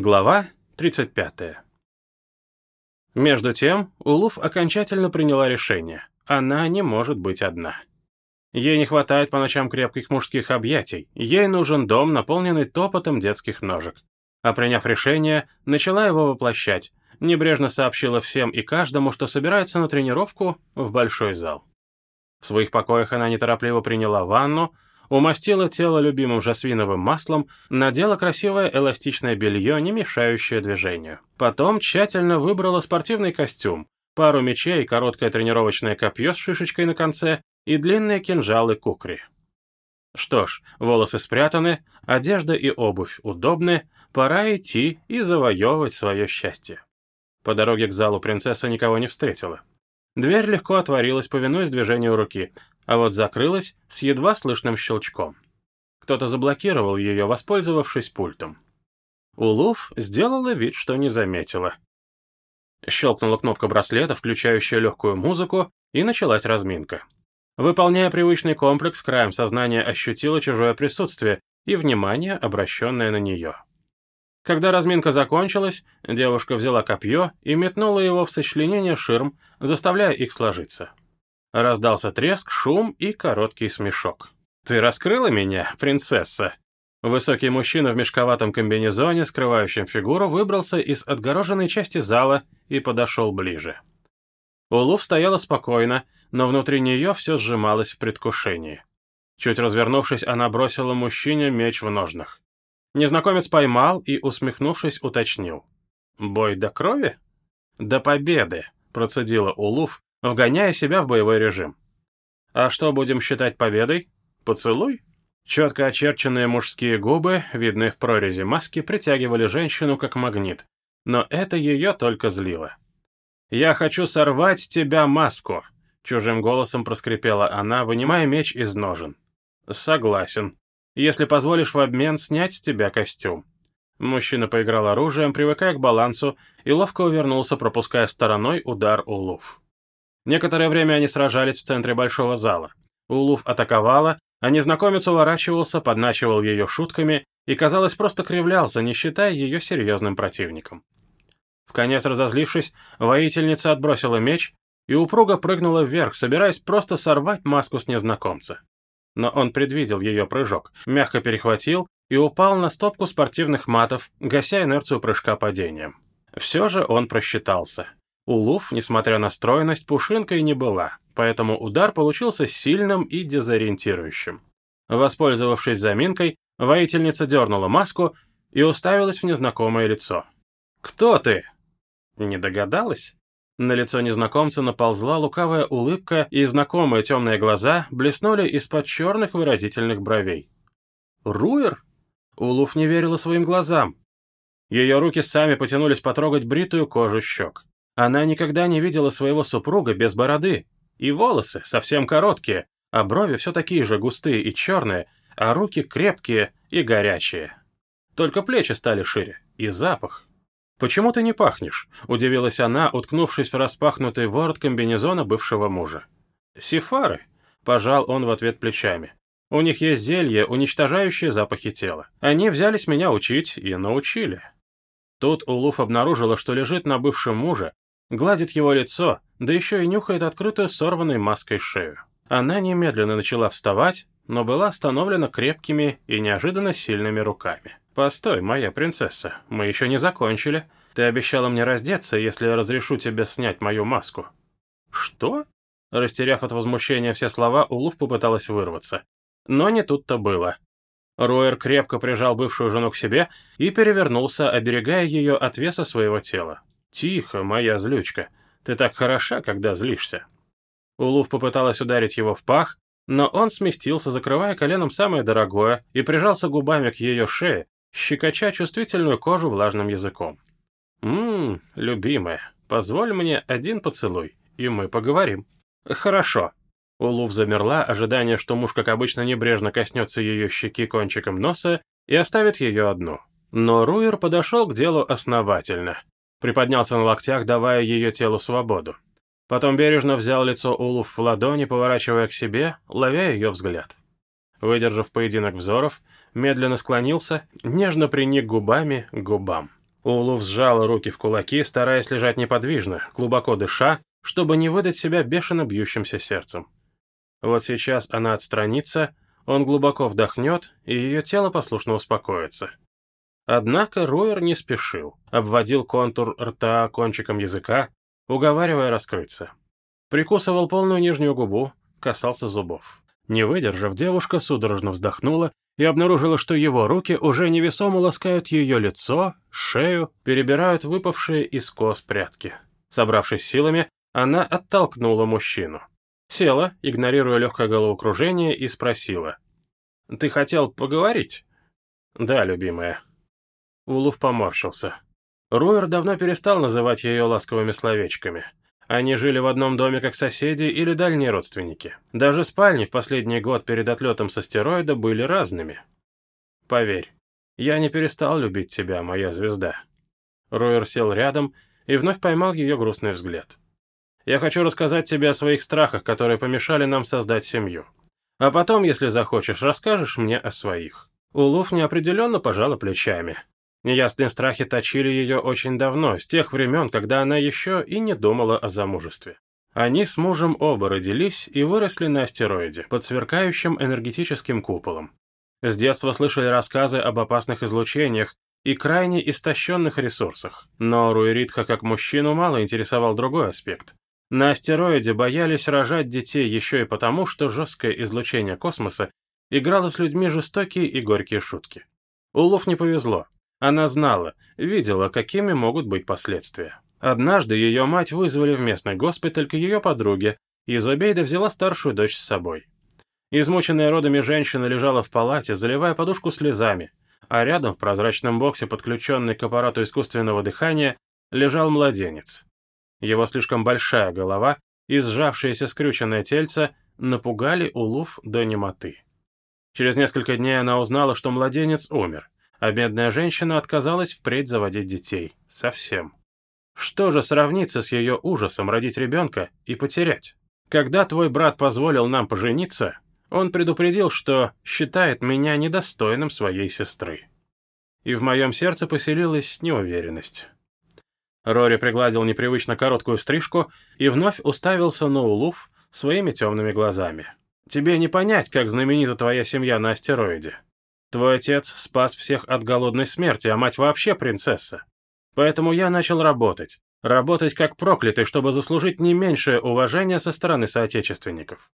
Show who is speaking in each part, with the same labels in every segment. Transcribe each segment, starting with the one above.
Speaker 1: Глава 35. Между тем, Улуф окончательно приняла решение. Она не может быть одна. Ей не хватает по ночам крепких мужских объятий. Ей нужен дом, наполненный топотом детских ножек. А приняв решение, начала его воплощать. Небрежно сообщила всем и каждому, что собирается на тренировку в большой зал. В своих покоях она неторопливо приняла ванну, умастила тело любимым жасминовым маслом, надела красивое эластичное белье, не мешающее движению. Потом тщательно выбрала спортивный костюм, пару мечей, короткое тренировочное копье с шишечкой на конце и длинные кинжалы кукри. Что ж, волосы спрятаны, одежда и обувь удобны, пора идти и завоевывать свое счастье. По дороге к залу принцесса никого не встретила. Дверь легко отворилась, повинуясь движению руки, а вот закрылась с едва слышным щелчком. Кто-то заблокировал ее, воспользовавшись пультом. Улуф сделала вид, что не заметила. Щелкнула кнопка браслета, включающая легкую музыку, и началась разминка. Выполняя привычный комплекс, краем сознания ощутила чужое присутствие и внимание, обращенное на нее. Когда разминка закончилась, девушка взяла копье и метнула его в сочленение ширм, заставляя их сложиться. Раздался треск, шум и короткий смешок. «Ты раскрыла меня, принцесса?» Высокий мужчина в мешковатом комбинезоне, скрывающем фигуру, выбрался из отгороженной части зала и подошел ближе. Улуф стояла спокойно, но внутри нее все сжималось в предвкушении. Чуть развернувшись, она бросила мужчине меч в ножнах. Незнакомец поймал и, усмехнувшись, уточнил. «Бой до крови?» «До победы», — процедила Улуф, вгоняя себя в боевой режим. А что будем считать победой? Поцелуй? Четко очерченные мужские губы, видные в прорези маски, притягивали женщину как магнит. Но это ее только злило. «Я хочу сорвать с тебя маску», — чужим голосом проскрипела она, вынимая меч из ножен. «Согласен. Если позволишь в обмен снять с тебя костюм». Мужчина поиграл оружием, привыкая к балансу, и ловко увернулся, пропуская стороной удар Улуф. Некоторое время они сражались в центре большого зала. Улуф атаковала, а незнакомец уворачивался, подначивал ее шутками и, казалось, просто кривлялся, не считая ее серьезным противником. В конец разозлившись, воительница отбросила меч и упруго прыгнула вверх, собираясь просто сорвать маску с незнакомца. Но он предвидел ее прыжок, мягко перехватил и упал на стопку спортивных матов, гася инерцию прыжка падением. Все же он просчитался. Улуф, несмотря на стройность, пушинкой не была, поэтому удар получился сильным и дезориентирующим. Воспользовавшись заминкой, воительница дернула маску и уставилась в незнакомое лицо. «Кто ты?» Не догадалась? На лицо незнакомца наползла лукавая улыбка, и знакомые темные глаза блеснули из-под черных выразительных бровей. «Руэр?» Улуф не верила своим глазам. Ее руки сами потянулись потрогать бритую кожу щек. Она никогда не видела своего супруга без бороды. И волосы совсем короткие, а брови все такие же густые и черные, а руки крепкие и горячие. Только плечи стали шире, и запах. «Почему ты не пахнешь?» – удивилась она, уткнувшись в распахнутый ворот комбинезона бывшего мужа. «Сифары?» – пожал он в ответ плечами. «У них есть зелье, уничтожающее запахи тела. Они взялись меня учить и научили». Тут Улуф обнаружила, что лежит на бывшем муже, Гладит его лицо, да еще и нюхает открытую сорванной маской шею. Она немедленно начала вставать, но была остановлена крепкими и неожиданно сильными руками. «Постой, моя принцесса, мы еще не закончили. Ты обещала мне раздеться, если я разрешу тебе снять мою маску». «Что?» Растеряв от возмущения все слова, Улуф попыталась вырваться. Но не тут-то было. Руэр крепко прижал бывшую жену к себе и перевернулся, оберегая ее от веса своего тела. «Тихо, моя злючка. Ты так хороша, когда злишься». Улув попыталась ударить его в пах, но он сместился, закрывая коленом самое дорогое, и прижался губами к ее шее, щекоча чувствительную кожу влажным языком. «Ммм, любимая, позволь мне один поцелуй, и мы поговорим». «Хорошо». Улув замерла, ожидая, что муж, как обычно, небрежно коснется ее щеки кончиком носа и оставит ее одну. Но Руер подошел к делу основательно приподнялся на локтях, давая ее телу свободу. Потом бережно взял лицо Улуф в ладони, поворачивая к себе, ловя ее взгляд. Выдержав поединок взоров, медленно склонился, нежно приник губами к губам. Улуф сжала руки в кулаки, стараясь лежать неподвижно, глубоко дыша, чтобы не выдать себя бешено бьющимся сердцем. Вот сейчас она отстранится, он глубоко вдохнет, и ее тело послушно успокоится. Однако Руэр не спешил, обводил контур рта кончиком языка, уговаривая раскрыться. Прикусывал полную нижнюю губу, касался зубов. Не выдержав, девушка судорожно вздохнула и обнаружила, что его руки уже невесомо ласкают ее лицо, шею, перебирают выпавшие из кос прятки. Собравшись силами, она оттолкнула мужчину. Села, игнорируя легкое головокружение, и спросила. «Ты хотел поговорить?» «Да, любимая». Улув поморщился. Руэр давно перестал называть ее ласковыми словечками. Они жили в одном доме как соседи или дальние родственники. Даже спальни в последний год перед отлетом с астероида были разными. Поверь, я не перестал любить тебя, моя звезда. Руэр сел рядом и вновь поймал ее грустный взгляд. Я хочу рассказать тебе о своих страхах, которые помешали нам создать семью. А потом, если захочешь, расскажешь мне о своих». Улуф неопределенно пожала плечами. Неясные страхи точили ее очень давно, с тех времен, когда она еще и не думала о замужестве. Они с мужем оба родились и выросли на астероиде, под сверкающим энергетическим куполом. С детства слышали рассказы об опасных излучениях и крайне истощенных ресурсах. Но Руэритха как мужчину мало интересовал другой аспект. На астероиде боялись рожать детей еще и потому, что жесткое излучение космоса играло с людьми жестокие и горькие шутки. Улов не повезло. Она знала, видела, какими могут быть последствия. Однажды ее мать вызвали в местный госпиталь к ее подруге, и Зубейда взяла старшую дочь с собой. Измученная родами женщина лежала в палате, заливая подушку слезами, а рядом в прозрачном боксе, подключенный к аппарату искусственного дыхания, лежал младенец. Его слишком большая голова и сжавшееся скрюченное тельце напугали Улуф до немоты. Через несколько дней она узнала, что младенец умер, а бедная женщина отказалась впредь заводить детей. Совсем. Что же сравнится с ее ужасом родить ребенка и потерять? Когда твой брат позволил нам пожениться, он предупредил, что считает меня недостойным своей сестры. И в моем сердце поселилась неуверенность. Рори пригладил непривычно короткую стрижку и вновь уставился на Улуф своими темными глазами. «Тебе не понять, как знаменита твоя семья на астероиде. Твой отец спас всех от голодной смерти, а мать вообще принцесса. Поэтому я начал работать. Работать как проклятый, чтобы заслужить не меньшее уважение со стороны соотечественников.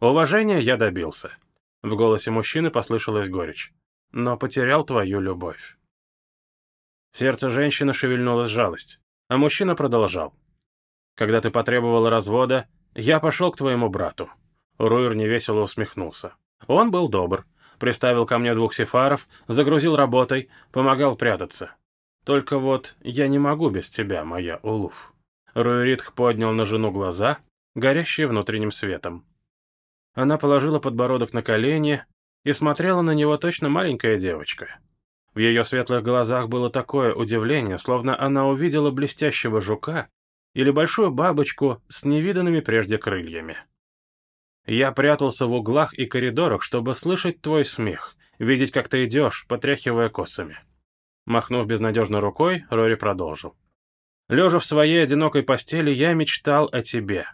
Speaker 1: Уважения я добился. В голосе мужчины послышалась горечь. Но потерял твою любовь. В сердце женщины шевельнулась жалость, а мужчина продолжал. «Когда ты потребовала развода, я пошел к твоему брату». Руир невесело усмехнулся. Он был добр, приставил ко мне двух сефаров, загрузил работой, помогал прятаться. Только вот я не могу без тебя, моя Улуф». Руиритх поднял на жену глаза, горящие внутренним светом. Она положила подбородок на колени и смотрела на него точно маленькая девочка. В ее светлых глазах было такое удивление, словно она увидела блестящего жука или большую бабочку с невиданными прежде крыльями. Я прятался в углах и коридорах, чтобы слышать твой смех, видеть, как ты идешь, потряхивая косами. Махнув безнадежно рукой, Рори продолжил. Лежа в своей одинокой постели, я мечтал о тебе.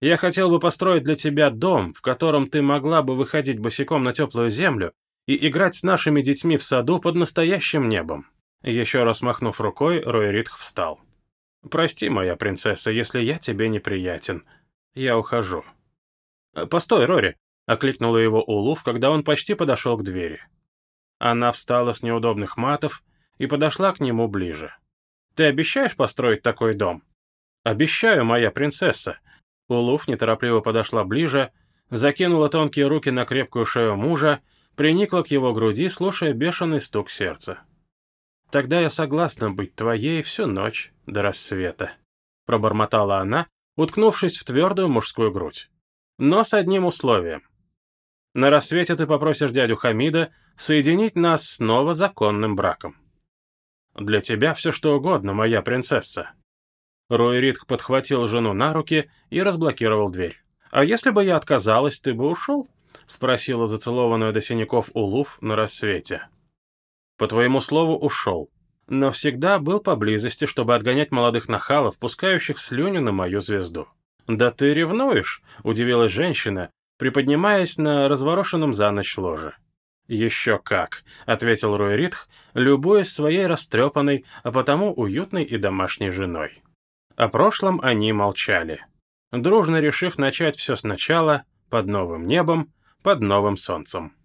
Speaker 1: Я хотел бы построить для тебя дом, в котором ты могла бы выходить босиком на теплую землю и играть с нашими детьми в саду под настоящим небом». Еще раз махнув рукой, Рой Ритх встал. «Прости, моя принцесса, если я тебе неприятен. Я ухожу». «Э, «Постой, Рори!» — окликнула его Улуф, когда он почти подошел к двери. Она встала с неудобных матов и подошла к нему ближе. «Ты обещаешь построить такой дом?» «Обещаю, моя принцесса». Улуф неторопливо подошла ближе, закинула тонкие руки на крепкую шею мужа приникла к его груди, слушая бешеный стук сердца. «Тогда я согласна быть твоей всю ночь до рассвета», — пробормотала она, уткнувшись в твердую мужскую грудь. «Но с одним условием. На рассвете ты попросишь дядю Хамида соединить нас снова законным браком. Для тебя все что угодно, моя принцесса». Рой Ритх подхватил жену на руки и разблокировал дверь. «А если бы я отказалась, ты бы ушел?» — спросила зацелованную до синяков Улуф на рассвете. «По твоему слову, ушел. но всегда был поблизости, чтобы отгонять молодых нахалов, пускающих слюню на мою звезду. «Да ты ревнуешь?» — удивилась женщина, приподнимаясь на разворошенном за ночь ложе. «Еще как», — ответил Рой Ритх, любуясь своей растрепанной, а потому уютной и домашней женой. О прошлом они молчали, дружно решив начать все сначала, под новым небом, под новым солнцем.